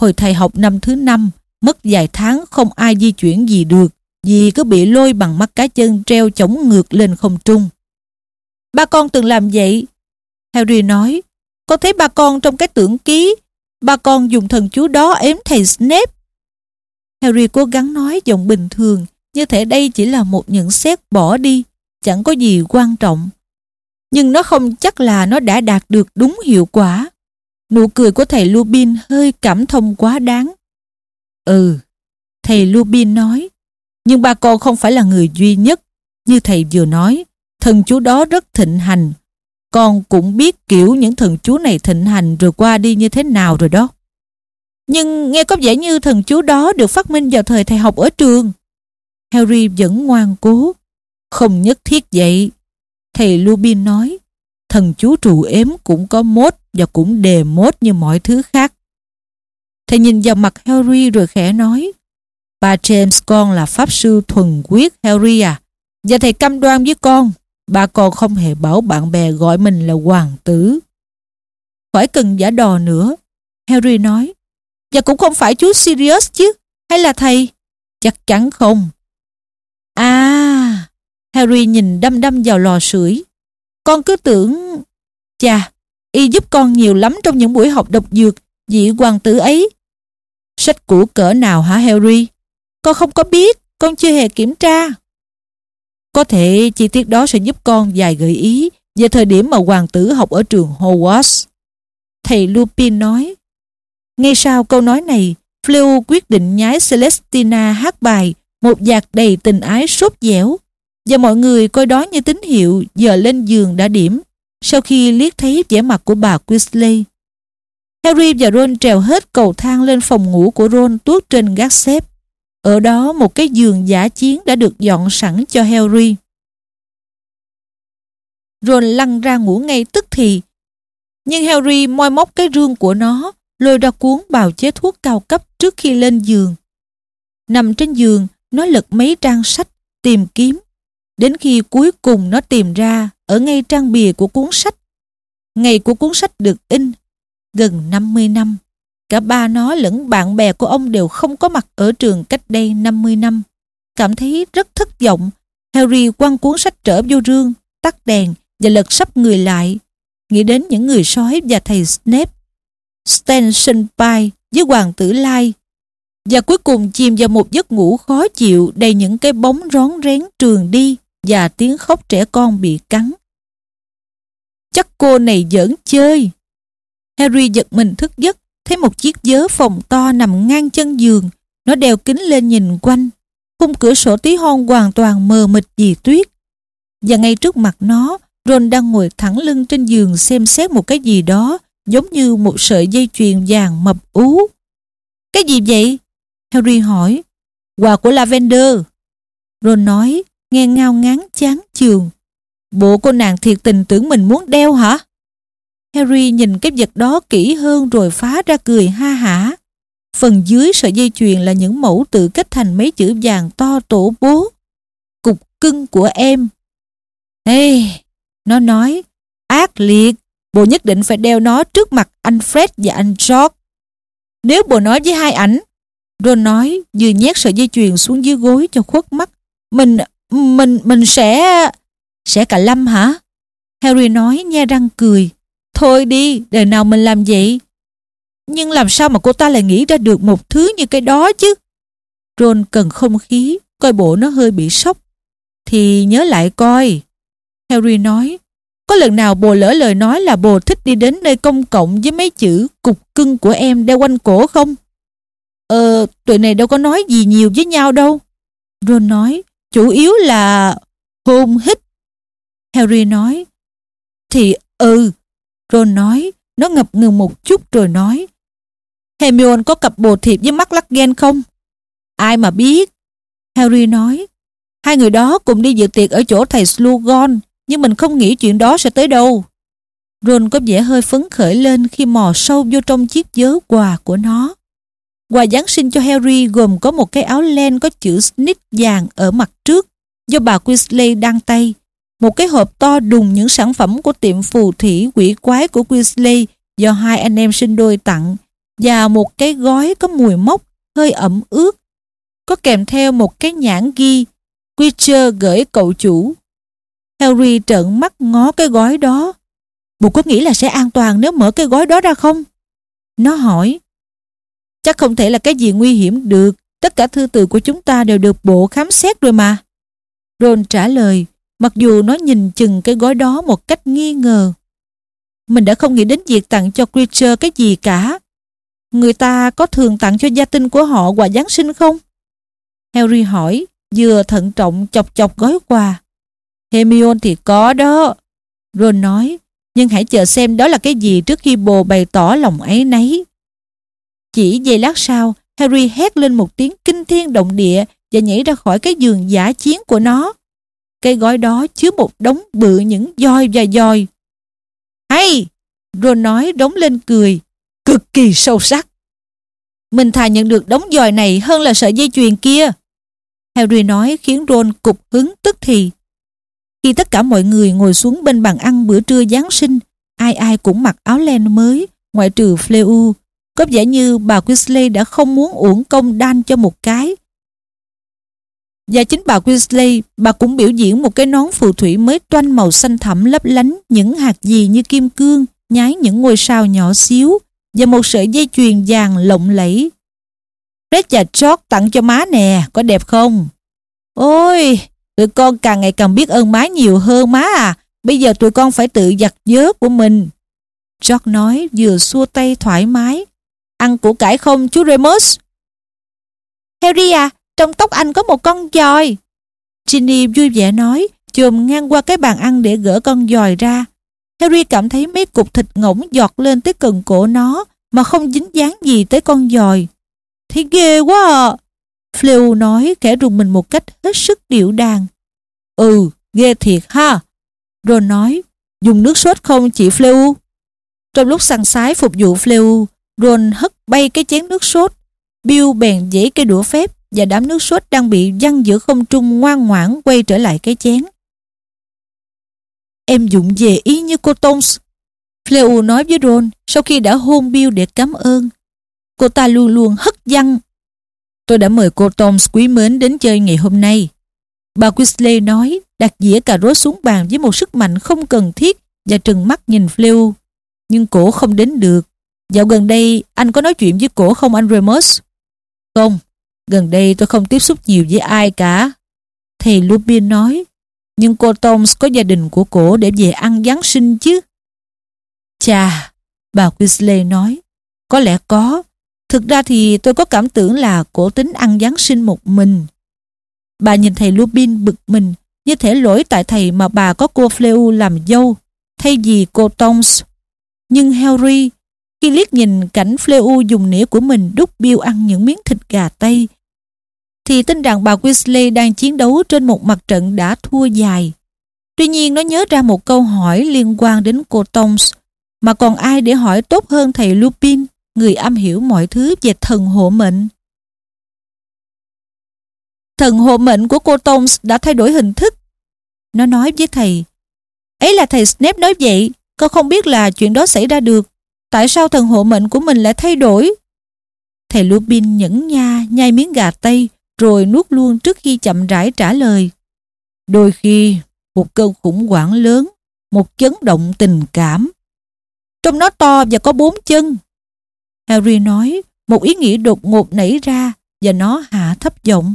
Hồi thầy học năm thứ năm, mất vài tháng không ai di chuyển gì được vì cứ bị lôi bằng mắt cá chân treo chống ngược lên không trung. Ba con từng làm vậy. Harry nói, con thấy ba con trong cái tưởng ký, ba con dùng thần chú đó ếm thầy Snape. Harry cố gắng nói giọng bình thường, như thể đây chỉ là một nhận xét bỏ đi, chẳng có gì quan trọng. Nhưng nó không chắc là nó đã đạt được đúng hiệu quả. Nụ cười của thầy Lupin hơi cảm thông quá đáng. Ừ, thầy Lupin nói, nhưng ba con không phải là người duy nhất. Như thầy vừa nói, thần chú đó rất thịnh hành. Con cũng biết kiểu những thần chú này thịnh hành rồi qua đi như thế nào rồi đó. Nhưng nghe có vẻ như thần chú đó được phát minh vào thời thầy học ở trường. Harry vẫn ngoan cố. Không nhất thiết vậy. Thầy Lubin nói, thần chú trù ếm cũng có mốt và cũng đề mốt như mọi thứ khác. Thầy nhìn vào mặt Harry rồi khẽ nói, Bà James con là pháp sư thuần quyết Harry à, và thầy cam đoan với con, bà con không hề bảo bạn bè gọi mình là hoàng tử. Khỏi cần giả đò nữa, Harry nói, và cũng không phải chú Sirius chứ, hay là thầy? Chắc chắn không. À, Harry nhìn đăm đăm vào lò sưởi. Con cứ tưởng... Chà, y giúp con nhiều lắm trong những buổi học độc dược, vị hoàng tử ấy. Sách cũ cỡ nào hả Harry? Con không có biết, con chưa hề kiểm tra. Có thể chi tiết đó sẽ giúp con vài gợi ý về thời điểm mà hoàng tử học ở trường Hogwarts. Thầy Lupin nói. Ngay sau câu nói này, Fleur quyết định nhái Celestina hát bài một dạc đầy tình ái sốt dẻo và mọi người coi đó như tín hiệu giờ lên giường đã điểm sau khi liếc thấy vẻ mặt của bà Weasley. Harry và Ron trèo hết cầu thang lên phòng ngủ của Ron tuốt trên gác xếp. Ở đó một cái giường giả chiến đã được dọn sẵn cho Harry. Ron lăn ra ngủ ngay tức thì. Nhưng Harry moi móc cái rương của nó, lôi ra cuốn bào chế thuốc cao cấp trước khi lên giường. Nằm trên giường, nó lật mấy trang sách, tìm kiếm. Đến khi cuối cùng nó tìm ra ở ngay trang bìa của cuốn sách. Ngày của cuốn sách được in, gần 50 năm. Cả ba nó lẫn bạn bè của ông đều không có mặt ở trường cách đây 50 năm. Cảm thấy rất thất vọng, Harry quăng cuốn sách trở vô rương, tắt đèn và lật sắp người lại. Nghĩ đến những người sói và thầy Snape, Stenson Pye với Hoàng tử Lai và cuối cùng chìm vào một giấc ngủ khó chịu đầy những cái bóng rón rén trường đi và tiếng khóc trẻ con bị cắn. Chắc cô này giỡn chơi. Harry giật mình thức giấc thấy một chiếc vớ phòng to nằm ngang chân giường. Nó đeo kính lên nhìn quanh. Khung cửa sổ tí hon hoàn toàn mờ mịt vì tuyết. Và ngay trước mặt nó, Ron đang ngồi thẳng lưng trên giường xem xét một cái gì đó giống như một sợi dây chuyền vàng mập ú. Cái gì vậy? Harry hỏi. Quà của Lavender. Ron nói, nghe ngao ngán chán chường. Bộ cô nàng thiệt tình tưởng mình muốn đeo hả? Harry nhìn cái vật đó kỹ hơn rồi phá ra cười ha hả. Phần dưới sợi dây chuyền là những mẫu tự kết thành mấy chữ vàng to tổ bố. Cục cưng của em. Ê, nó nói, ác liệt, bộ nhất định phải đeo nó trước mặt anh Fred và anh George. Nếu bộ nói với hai ảnh, Ron nói vừa nhét sợi dây chuyền xuống dưới gối cho khuất mắt. Mình, mình, mình sẽ... Sẽ cả Lâm hả? Harry nói nhe răng cười. Thôi đi, đời nào mình làm vậy? Nhưng làm sao mà cô ta lại nghĩ ra được một thứ như cái đó chứ? Ron cần không khí, coi bộ nó hơi bị sốc. Thì nhớ lại coi. Harry nói, có lần nào bồ lỡ lời nói là bồ thích đi đến nơi công cộng với mấy chữ cục cưng của em đeo quanh cổ không? Ờ, tụi này đâu có nói gì nhiều với nhau đâu. Ron nói, chủ yếu là hôn hít. Harry nói, thì ừ. Ron nói, nó ngập ngừng một chút rồi nói, Hermione có cặp bồ thiệp với mắt lắc ghen không? Ai mà biết? Harry nói, hai người đó cùng đi dự tiệc ở chỗ thầy Slughorn, nhưng mình không nghĩ chuyện đó sẽ tới đâu. Ron có vẻ hơi phấn khởi lên khi mò sâu vô trong chiếc vớ quà của nó. Quà Giáng sinh cho Harry gồm có một cái áo len có chữ Snitch vàng ở mặt trước do bà Weasley đăng tay, một cái hộp to đùng những sản phẩm của tiệm phù thủy quỷ quái của Weasley do hai anh em sinh đôi tặng và một cái gói có mùi mốc hơi ẩm ướt có kèm theo một cái nhãn ghi Witcher gửi cậu chủ. Harry trợn mắt ngó cái gói đó. Bụt có nghĩ là sẽ an toàn nếu mở cái gói đó ra không? Nó hỏi. Chắc không thể là cái gì nguy hiểm được. Tất cả thư từ của chúng ta đều được bộ khám xét rồi mà. Ron trả lời, mặc dù nó nhìn chừng cái gói đó một cách nghi ngờ. Mình đã không nghĩ đến việc tặng cho Creature cái gì cả. Người ta có thường tặng cho gia tinh của họ quà Giáng sinh không? Harry hỏi, vừa thận trọng chọc chọc gói quà. Hermione thì có đó. Ron nói, nhưng hãy chờ xem đó là cái gì trước khi bồ bày tỏ lòng ấy nấy. Chỉ giây lát sau, Harry hét lên một tiếng kinh thiên động địa và nhảy ra khỏi cái giường giả chiến của nó. Cái gói đó chứa một đống bự những voi và dòi. Hay! Ron nói đống lên cười, cực kỳ sâu sắc. Mình thà nhận được đống dòi này hơn là sợi dây chuyền kia. Harry nói khiến Ron cục hứng tức thì. Khi tất cả mọi người ngồi xuống bên bàn ăn bữa trưa Giáng sinh, ai ai cũng mặc áo len mới, ngoại trừ Fleur. Có vẻ như bà Weasley đã không muốn uổng công đan cho một cái. Và chính bà Weasley, bà cũng biểu diễn một cái nón phù thủy mới toanh màu xanh thẳm lấp lánh những hạt gì như kim cương, nhái những ngôi sao nhỏ xíu và một sợi dây chuyền vàng lộng lẫy. Fred và George tặng cho má nè, có đẹp không? Ôi, tụi con càng ngày càng biết ơn má nhiều hơn má à. Bây giờ tụi con phải tự giặt vớ của mình. George nói vừa xua tay thoải mái. Ăn củ cải không chú Remus? Harry à, trong tóc anh có một con dòi. Ginny vui vẻ nói, chùm ngang qua cái bàn ăn để gỡ con dòi ra. Harry cảm thấy mấy cục thịt ngỗng giọt lên tới cần cổ nó mà không dính dáng gì tới con dòi. Thấy ghê quá à. Fleur nói kẻ rùng mình một cách hết sức điệu đàn. Ừ, ghê thiệt ha. Ron nói, dùng nước sốt không chị Fleu. Trong lúc săn sái phục vụ Fleu, Ron hất bay cái chén nước sốt. Bill bèn dễ cái đũa phép và đám nước sốt đang bị văng giữa không trung ngoan ngoãn quay trở lại cái chén. Em dụng về ý như cô Tones. fleu nói với Ron sau khi đã hôn Bill để cảm ơn. Cô ta luôn luôn hất văng. Tôi đã mời cô Tones quý mến đến chơi ngày hôm nay. Bà Weasley nói, đặt dĩa cà rốt xuống bàn với một sức mạnh không cần thiết và trừng mắt nhìn fleu. Nhưng cổ không đến được. Dạo gần đây, anh có nói chuyện với cổ không anh Remus? Không, gần đây tôi không tiếp xúc nhiều với ai cả. Thầy Lupin nói, nhưng cô Toms có gia đình của cổ để về ăn Giáng sinh chứ. Chà, bà Weasley nói, có lẽ có. Thực ra thì tôi có cảm tưởng là cổ tính ăn Giáng sinh một mình. Bà nhìn thầy Lupin bực mình, như thể lỗi tại thầy mà bà có cô Fleu làm dâu, thay vì cô Toms. Nhưng Harry, khi liếc nhìn cảnh Fleu dùng nĩa của mình đút biêu ăn những miếng thịt gà Tây, thì tin rằng bà Weasley đang chiến đấu trên một mặt trận đã thua dài. Tuy nhiên nó nhớ ra một câu hỏi liên quan đến cô Toms. mà còn ai để hỏi tốt hơn thầy Lupin, người am hiểu mọi thứ về thần hộ mệnh. Thần hộ mệnh của cô Toms đã thay đổi hình thức. Nó nói với thầy, ấy là thầy Snape nói vậy, con không biết là chuyện đó xảy ra được. Tại sao thần hộ mệnh của mình lại thay đổi? Thầy Lupin nhẫn nha nhai miếng gà tây rồi nuốt luôn trước khi chậm rãi trả lời. Đôi khi, một cơn khủng hoảng lớn, một chấn động tình cảm. Trong nó to và có bốn chân. Harry nói, một ý nghĩ đột ngột nảy ra và nó hạ thấp giọng.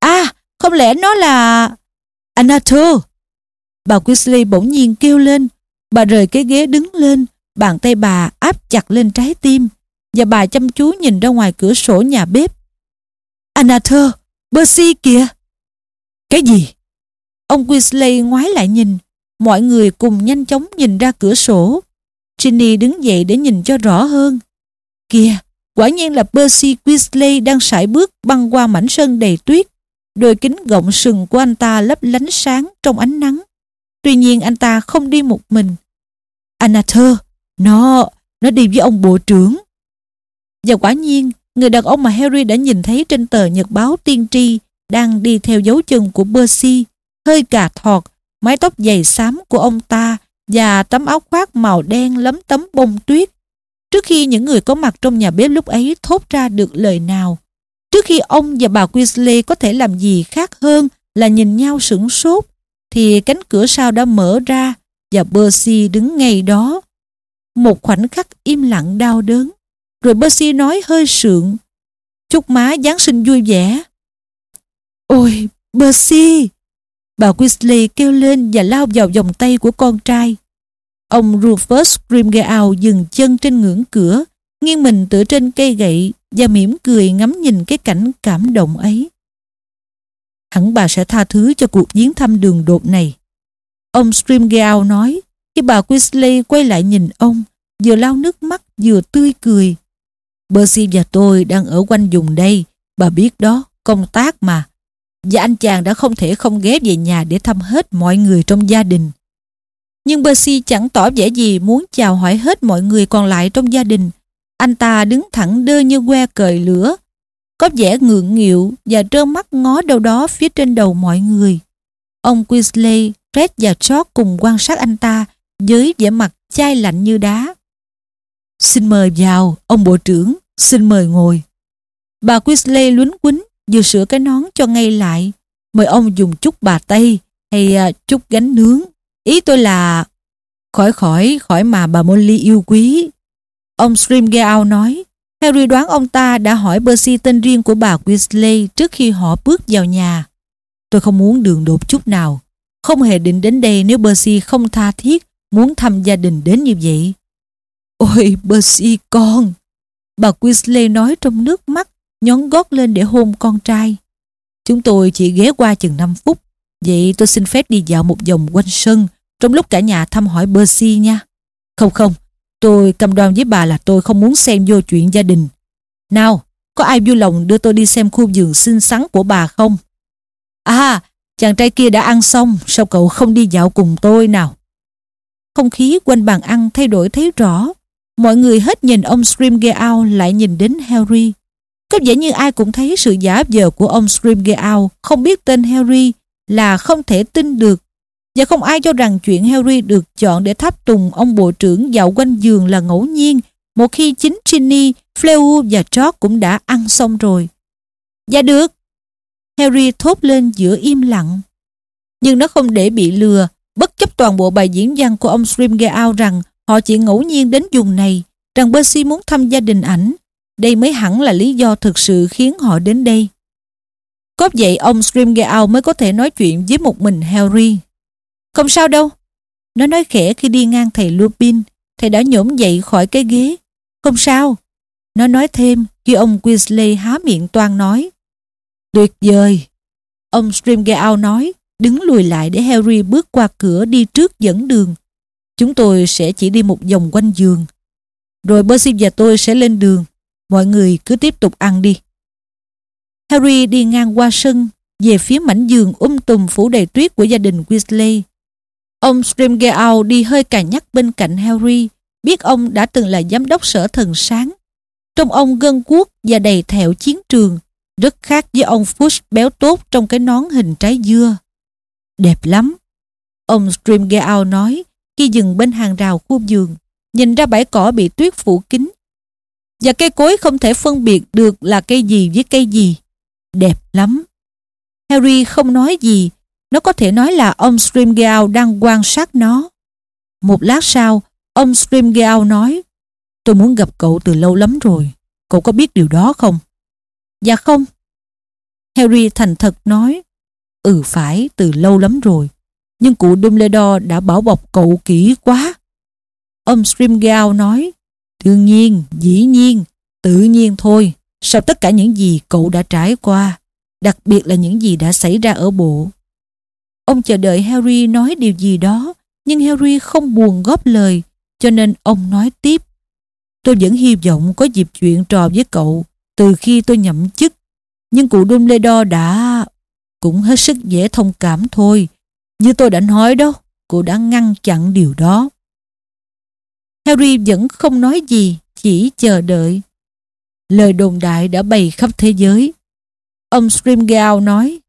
À, không lẽ nó là... Anator! Bà Weasley bỗng nhiên kêu lên. Bà rời cái ghế đứng lên, bàn tay bà áp chặt lên trái tim và bà chăm chú nhìn ra ngoài cửa sổ nhà bếp. Anator, Percy kìa! Cái gì? Ông Weasley ngoái lại nhìn. Mọi người cùng nhanh chóng nhìn ra cửa sổ. Ginny đứng dậy để nhìn cho rõ hơn. Kìa, quả nhiên là Percy Weasley đang sải bước băng qua mảnh sân đầy tuyết. Đôi kính gọng sừng của anh ta lấp lánh sáng trong ánh nắng. Tuy nhiên anh ta không đi một mình. Anator, nó, nó đi với ông bộ trưởng. Và quả nhiên, người đàn ông mà Harry đã nhìn thấy trên tờ nhật báo tiên tri đang đi theo dấu chân của Percy, hơi cà thọt, mái tóc dày xám của ông ta và tấm áo khoác màu đen lấm tấm bông tuyết. Trước khi những người có mặt trong nhà bếp lúc ấy thốt ra được lời nào, trước khi ông và bà Weasley có thể làm gì khác hơn là nhìn nhau sửng sốt, thì cánh cửa sau đã mở ra và Percy đứng ngay đó. Một khoảnh khắc im lặng đau đớn, rồi Percy nói hơi sượng. Chúc má Giáng sinh vui vẻ. Ôi, Percy! Bà Weasley kêu lên và lao vào vòng tay của con trai. Ông Rufus Grimgeow dừng chân trên ngưỡng cửa, nghiêng mình tựa trên cây gậy và mỉm cười ngắm nhìn cái cảnh cảm động ấy. Hẳn bà sẽ tha thứ cho cuộc viếng thăm đường đột này. Ông Scrimgeow nói khi bà Weasley quay lại nhìn ông, vừa lau nước mắt vừa tươi cười. Percy và tôi đang ở quanh vùng đây, bà biết đó, công tác mà. Và anh chàng đã không thể không ghé về nhà để thăm hết mọi người trong gia đình. Nhưng Percy chẳng tỏ vẻ gì muốn chào hỏi hết mọi người còn lại trong gia đình. Anh ta đứng thẳng đơ như que cời lửa, có vẻ ngượng nghịu và trơ mắt ngó đâu đó phía trên đầu mọi người. Ông Quisley, Fred và George cùng quan sát anh ta với vẻ mặt chai lạnh như đá. Xin mời vào, ông bộ trưởng, xin mời ngồi. Bà Quisley luấn quýnh, vừa sửa cái nón cho ngay lại. Mời ông dùng chút bà Tây hay à, chút gánh nướng. Ý tôi là, khỏi khỏi khỏi mà bà Molly yêu quý. Ông Strimgeow nói, Harry đoán ông ta đã hỏi Percy tên riêng của bà Weasley trước khi họ bước vào nhà. Tôi không muốn đường đột chút nào. Không hề định đến đây nếu Percy không tha thiết muốn thăm gia đình đến như vậy. Ôi, Percy con! Bà Weasley nói trong nước mắt nhón gót lên để hôn con trai. Chúng tôi chỉ ghé qua chừng 5 phút. Vậy tôi xin phép đi dạo một vòng quanh sân trong lúc cả nhà thăm hỏi Percy nha. Không không, tôi cam đoan với bà là tôi không muốn xem vô chuyện gia đình. Nào, có ai vui lòng đưa tôi đi xem khu vườn xinh xắn của bà không? À, chàng trai kia đã ăn xong, sao cậu không đi dạo cùng tôi nào? Không khí quanh bàn ăn thay đổi thấy rõ. Mọi người hết nhìn ông Scrimgeour lại nhìn đến Harry. Có vẻ như ai cũng thấy sự giả vờ của ông Scrimgeour không biết tên Harry là không thể tin được. Và không ai cho rằng chuyện Harry được chọn để tháp tùng ông bộ trưởng dạo quanh giường là ngẫu nhiên một khi chính Ginny, Fleur và George cũng đã ăn xong rồi. Dạ được. Harry thốt lên giữa im lặng. Nhưng nó không để bị lừa, bất chấp toàn bộ bài diễn văn của ông Scrimgeour rằng họ chỉ ngẫu nhiên đến vùng này, rằng Percy muốn thăm gia đình ảnh. Đây mới hẳn là lý do thực sự khiến họ đến đây. Có vậy ông Scrimgeour mới có thể nói chuyện với một mình Harry. Không sao đâu. Nó nói khẽ khi đi ngang thầy Lupin, thầy đã nhổm dậy khỏi cái ghế. Không sao. Nó nói thêm khi ông Weasley há miệng toan nói. Tuyệt vời. Ông Scrimgeour nói, đứng lùi lại để Harry bước qua cửa đi trước dẫn đường. Chúng tôi sẽ chỉ đi một vòng quanh giường. Rồi Percy và tôi sẽ lên đường. Mọi người cứ tiếp tục ăn đi. Harry đi ngang qua sân, về phía mảnh giường um tùm phủ đầy tuyết của gia đình Weasley. Ông Scrimgeour đi hơi cà nhắc bên cạnh Harry, biết ông đã từng là giám đốc sở thần sáng. Trong ông gân guốc và đầy thẹo chiến trường, rất khác với ông Fuchs béo tốt trong cái nón hình trái dưa. Đẹp lắm. Ông Scrimgeour nói khi dừng bên hàng rào khu vườn, nhìn ra bãi cỏ bị tuyết phủ kín. Và cây cối không thể phân biệt được là cây gì với cây gì. Đẹp lắm. Harry không nói gì, nó có thể nói là ông Strimgeow đang quan sát nó. Một lát sau, ông Strimgeow nói Tôi muốn gặp cậu từ lâu lắm rồi. Cậu có biết điều đó không? Dạ không. Harry thành thật nói Ừ phải, từ lâu lắm rồi. Nhưng cụ Dumbledore đã bảo bọc cậu kỹ quá. Ông Strimgeow nói Đương nhiên, dĩ nhiên, tự nhiên thôi. Sau tất cả những gì cậu đã trải qua, đặc biệt là những gì đã xảy ra ở bộ. Ông chờ đợi Harry nói điều gì đó, nhưng Harry không buồn góp lời, cho nên ông nói tiếp. Tôi vẫn hy vọng có dịp chuyện trò với cậu từ khi tôi nhậm chức. Nhưng cụ Dumbledore đã... cũng hết sức dễ thông cảm thôi. Như tôi đã nói đó, cô đã ngăn chặn điều đó. Harry vẫn không nói gì, chỉ chờ đợi. Lời đồn đại đã bày khắp thế giới. Ông Scrimgeour nói,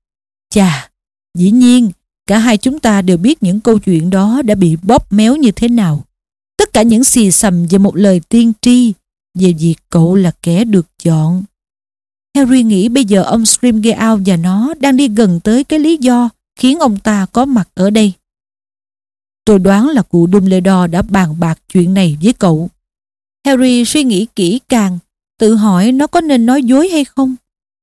Chà, dĩ nhiên, cả hai chúng ta đều biết những câu chuyện đó đã bị bóp méo như thế nào. Tất cả những xì xầm về một lời tiên tri về việc cậu là kẻ được chọn. Harry nghĩ bây giờ ông Scrimgeour và nó đang đi gần tới cái lý do khiến ông ta có mặt ở đây. Tôi đoán là cụ Dumbledore đã bàn bạc chuyện này với cậu. Harry suy nghĩ kỹ càng, tự hỏi nó có nên nói dối hay không.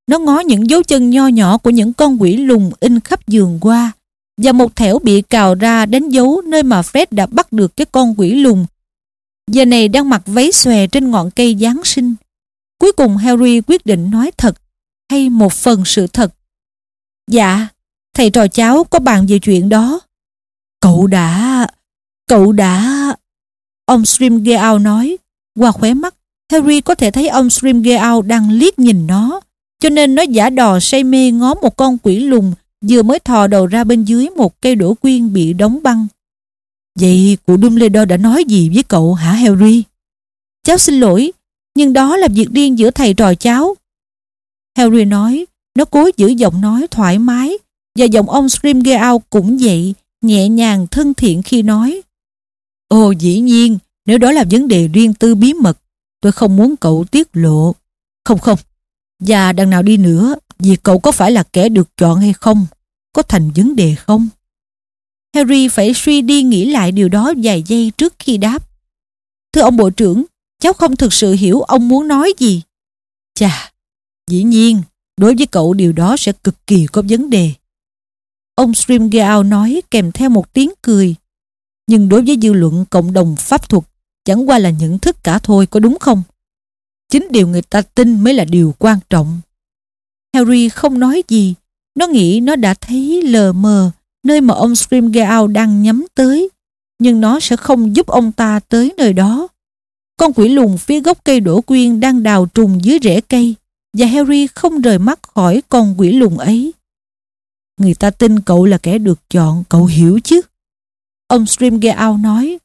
Nó ngó những dấu chân nho nhỏ của những con quỷ lùng in khắp giường qua và một thẻo bị cào ra đánh dấu nơi mà Fred đã bắt được cái con quỷ lùng. Giờ này đang mặc váy xòe trên ngọn cây Giáng sinh. Cuối cùng Harry quyết định nói thật hay một phần sự thật. Dạ, thầy trò cháu có bàn về chuyện đó. Cậu đã... Cậu đã... Ông Strimgeow nói. Qua khóe mắt, Harry có thể thấy ông Strimgeow đang liếc nhìn nó. Cho nên nó giả đò say mê ngó một con quỷ lùng vừa mới thò đầu ra bên dưới một cây đổ quyên bị đóng băng. Vậy cụ Dumbledore đã nói gì với cậu hả Harry? Cháu xin lỗi, nhưng đó là việc riêng giữa thầy trò cháu. Harry nói, nó cố giữ giọng nói thoải mái và giọng ông Scrimgeour cũng vậy, nhẹ nhàng thân thiện khi nói. Ồ dĩ nhiên, nếu đó là vấn đề riêng tư bí mật, tôi không muốn cậu tiết lộ. Không không, và đằng nào đi nữa, vì cậu có phải là kẻ được chọn hay không, có thành vấn đề không? Harry phải suy đi nghĩ lại điều đó vài giây trước khi đáp. Thưa ông bộ trưởng, cháu không thực sự hiểu ông muốn nói gì. Chà, dĩ nhiên, đối với cậu điều đó sẽ cực kỳ có vấn đề. Ông Strimgeow nói kèm theo một tiếng cười. Nhưng đối với dư luận cộng đồng pháp thuật, chẳng qua là nhận thức cả thôi, có đúng không? Chính điều người ta tin mới là điều quan trọng. Harry không nói gì. Nó nghĩ nó đã thấy lờ mờ nơi mà ông Scrimgeour đang nhắm tới. Nhưng nó sẽ không giúp ông ta tới nơi đó. Con quỷ lùn phía gốc cây đổ quyên đang đào trùng dưới rễ cây, và Harry không rời mắt khỏi con quỷ lùn ấy. Người ta tin cậu là kẻ được chọn, cậu hiểu chứ? Ông Streamgeau nói.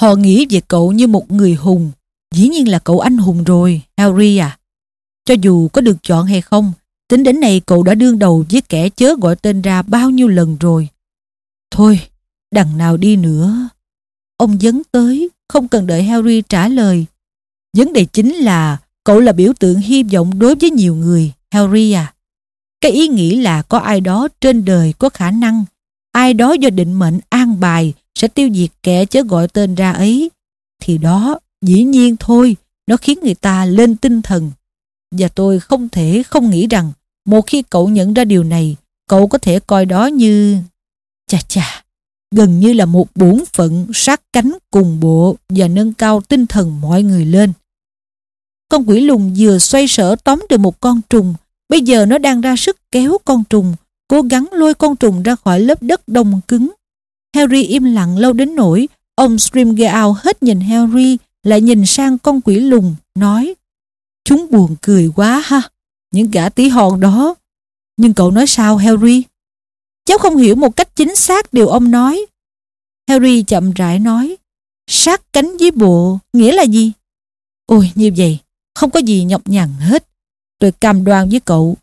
Họ nghĩ về cậu như một người hùng. Dĩ nhiên là cậu anh hùng rồi, Harry à. Cho dù có được chọn hay không, tính đến này cậu đã đương đầu với kẻ chớ gọi tên ra bao nhiêu lần rồi. Thôi, đằng nào đi nữa. Ông dấn tới, không cần đợi Harry trả lời. Vấn đề chính là cậu là biểu tượng hy vọng đối với nhiều người, Harry à. Cái ý nghĩ là có ai đó trên đời có khả năng, ai đó do định mệnh an bài sẽ tiêu diệt kẻ chớ gọi tên ra ấy, thì đó dĩ nhiên thôi, nó khiến người ta lên tinh thần. Và tôi không thể không nghĩ rằng một khi cậu nhận ra điều này, cậu có thể coi đó như... Chà chà, gần như là một bổn phận sát cánh cùng bộ và nâng cao tinh thần mọi người lên. Con quỷ lùng vừa xoay sở tóm được một con trùng Bây giờ nó đang ra sức kéo con trùng, cố gắng lôi con trùng ra khỏi lớp đất đông cứng. Harry im lặng lâu đến nỗi ông Scrimgeour hết nhìn Harry lại nhìn sang con quỷ lùng, nói Chúng buồn cười quá ha, những gã tí hòn đó. Nhưng cậu nói sao Harry? Cháu không hiểu một cách chính xác điều ông nói. Harry chậm rãi nói sát cánh với bộ, nghĩa là gì? Ôi, như vậy, không có gì nhọc nhằn hết. Tôi cam đoan với cậu.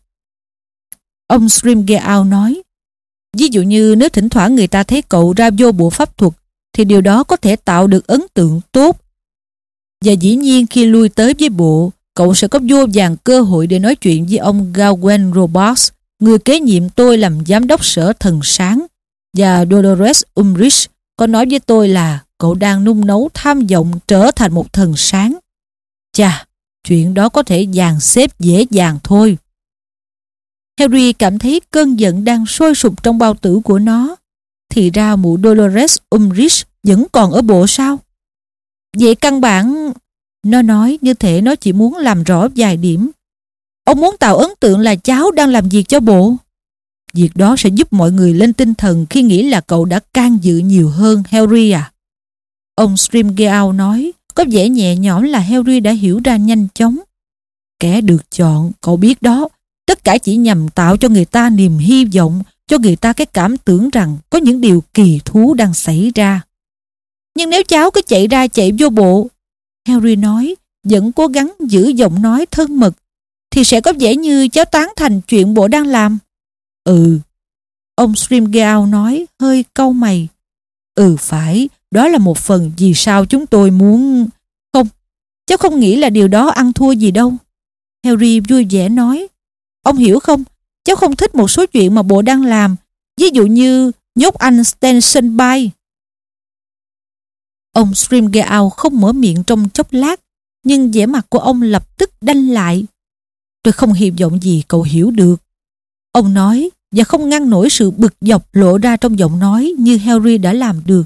Ông Strimgeout nói, ví dụ như nếu thỉnh thoảng người ta thấy cậu ra vô bộ pháp thuật, thì điều đó có thể tạo được ấn tượng tốt. Và dĩ nhiên khi lui tới với bộ, cậu sẽ có vô vàng cơ hội để nói chuyện với ông Gawain Robards, người kế nhiệm tôi làm giám đốc sở thần sáng, và Dolores Umbridge có nói với tôi là cậu đang nung nấu tham vọng trở thành một thần sáng. Chà, chuyện đó có thể dàn xếp dễ dàng thôi. Harry cảm thấy cơn giận đang sôi sục trong bao tử của nó. Thì ra mụ Dolores Umbridge vẫn còn ở bộ sao? Vậy căn bản... Nó nói như thể nó chỉ muốn làm rõ vài điểm. Ông muốn tạo ấn tượng là cháu đang làm việc cho bộ. Việc đó sẽ giúp mọi người lên tinh thần khi nghĩ là cậu đã can dự nhiều hơn Harry à. Ông Streamgale nói có vẻ nhẹ nhõm là Harry đã hiểu ra nhanh chóng. Kẻ được chọn, cậu biết đó, tất cả chỉ nhằm tạo cho người ta niềm hy vọng, cho người ta cái cảm tưởng rằng có những điều kỳ thú đang xảy ra. Nhưng nếu cháu cứ chạy ra chạy vô bộ, Harry nói, vẫn cố gắng giữ giọng nói thân mật, thì sẽ có vẻ như cháu tán thành chuyện bộ đang làm. Ừ. Ông Strimgeout nói hơi câu mày. Ừ phải, đó là một phần vì sao chúng tôi muốn... Không, cháu không nghĩ là điều đó ăn thua gì đâu. Harry vui vẻ nói. Ông hiểu không, cháu không thích một số chuyện mà bộ đang làm. Ví dụ như nhốt anh Stenson bay. Ông Strimgeout không mở miệng trong chốc lát, nhưng vẻ mặt của ông lập tức đanh lại. Tôi không hy vọng gì cậu hiểu được. Ông nói và không ngăn nổi sự bực dọc lộ ra trong giọng nói như Harry đã làm được.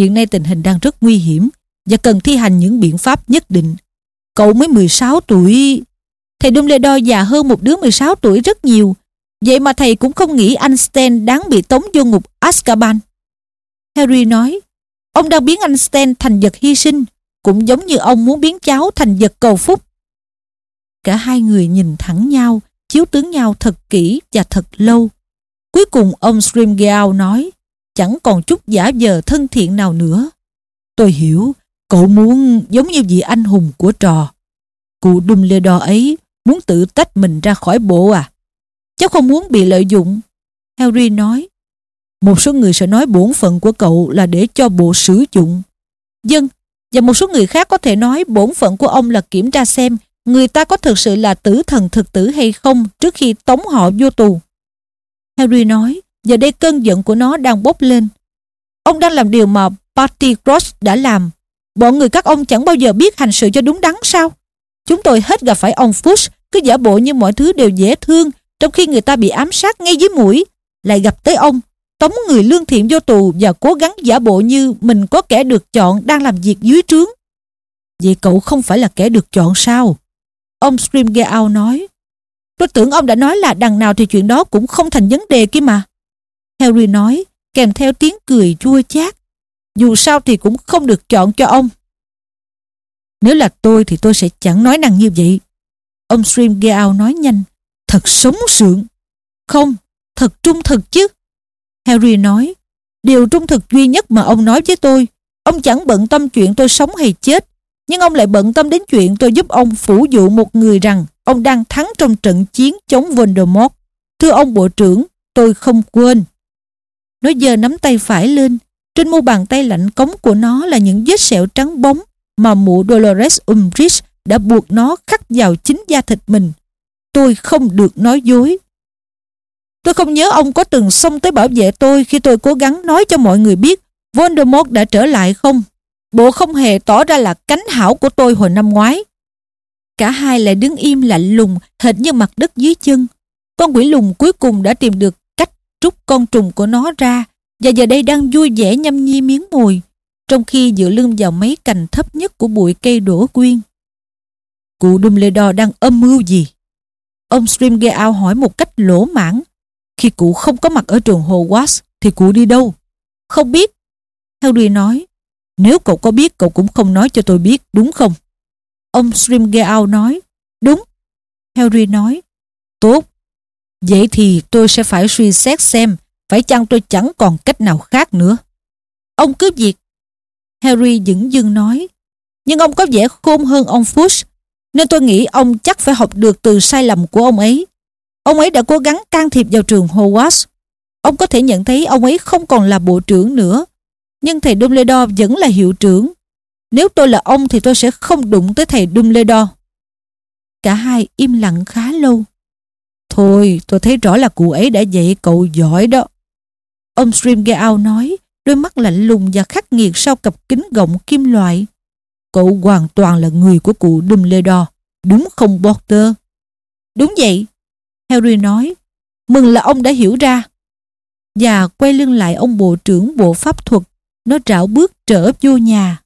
Hiện nay tình hình đang rất nguy hiểm và cần thi hành những biện pháp nhất định. Cậu mới 16 tuổi. Thầy Dumbledore già hơn một đứa 16 tuổi rất nhiều. Vậy mà thầy cũng không nghĩ Einstein đáng bị tống vô ngục Azkaban. Harry nói, ông đang biến Einstein thành vật hy sinh, cũng giống như ông muốn biến cháu thành vật cầu phúc. Cả hai người nhìn thẳng nhau, chiếu tướng nhau thật kỹ và thật lâu. Cuối cùng ông Strimgeout nói, chẳng còn chút giả vờ thân thiện nào nữa. Tôi hiểu, cậu muốn giống như vị anh hùng của trò. Cụ Dumbledore ấy muốn tự tách mình ra khỏi bộ à? Cháu không muốn bị lợi dụng. Harry nói, một số người sẽ nói bổn phận của cậu là để cho bộ sử dụng. Dân, và một số người khác có thể nói bổn phận của ông là kiểm tra xem người ta có thực sự là tử thần thực tử hay không trước khi tống họ vô tù. Harry nói, giờ đây cơn giận của nó đang bốc lên. Ông đang làm điều mà Party Cross đã làm. Bọn người các ông chẳng bao giờ biết hành sự cho đúng đắn sao? Chúng tôi hết gặp phải ông Fuchs cứ giả bộ như mọi thứ đều dễ thương trong khi người ta bị ám sát ngay dưới mũi. Lại gặp tới ông, tống người lương thiện vô tù và cố gắng giả bộ như mình có kẻ được chọn đang làm việc dưới trướng. Vậy cậu không phải là kẻ được chọn sao? Ông Scrimgeout nói. Tôi tưởng ông đã nói là đằng nào thì chuyện đó cũng không thành vấn đề kia mà. Harry nói, kèm theo tiếng cười chua chát. Dù sao thì cũng không được chọn cho ông. Nếu là tôi thì tôi sẽ chẳng nói năng như vậy. Ông Scrimgeout nói nhanh, thật sống sượng. Không, thật trung thực chứ. Harry nói, điều trung thực duy nhất mà ông nói với tôi, ông chẳng bận tâm chuyện tôi sống hay chết, nhưng ông lại bận tâm đến chuyện tôi giúp ông phủ dụ một người rằng ông đang thắng trong trận chiến chống Voldemort. Thưa ông bộ trưởng, tôi không quên. Nó giờ nắm tay phải lên, trên mu bàn tay lạnh cống của nó là những vết sẹo trắng bóng mà mụ Dolores Umbridge đã buộc nó khắc vào chính da thịt mình. Tôi không được nói dối. Tôi không nhớ ông có từng xông tới bảo vệ tôi khi tôi cố gắng nói cho mọi người biết Voldemort đã trở lại không? Bộ không hề tỏ ra là cánh hảo của tôi hồi năm ngoái. Cả hai lại đứng im lạnh lùng, hệt như mặt đất dưới chân. Con quỷ lùng cuối cùng đã tìm được trút con trùng của nó ra và giờ đây đang vui vẻ nhâm nhi miếng mùi trong khi dựa lưng vào mấy cành thấp nhất của bụi cây đổ quyên. Cụ Dumbledore đang âm mưu gì? Ông Strimgeout hỏi một cách lỗ mãn. Khi cụ không có mặt ở trường Hogwarts thì cụ đi đâu? Không biết. Harry nói, nếu cậu có biết cậu cũng không nói cho tôi biết, đúng không? Ông Strimgeout nói, đúng. Harry nói, tốt. Vậy thì tôi sẽ phải suy xét xem phải chăng tôi chẳng còn cách nào khác nữa. Ông cứ việc. Harry dững dưng nói. Nhưng ông có vẻ khôn hơn ông Fuchs, nên tôi nghĩ ông chắc phải học được từ sai lầm của ông ấy. Ông ấy đã cố gắng can thiệp vào trường Hogwarts. Ông có thể nhận thấy ông ấy không còn là bộ trưởng nữa, nhưng thầy Dumbledore vẫn là hiệu trưởng. Nếu tôi là ông thì tôi sẽ không đụng tới thầy Dumbledore. Cả hai im lặng khá lâu. Thôi, tôi thấy rõ là cụ ấy đã dạy cậu giỏi đó. Ông Strimgeow nói, đôi mắt lạnh lùng và khắc nghiệt sau cặp kính gọng kim loại. Cậu hoàn toàn là người của cụ Dumbledore, đúng không Porter? Đúng vậy, Harry nói. Mừng là ông đã hiểu ra. Và quay lưng lại ông bộ trưởng bộ pháp thuật, nó rảo bước trở vô nhà.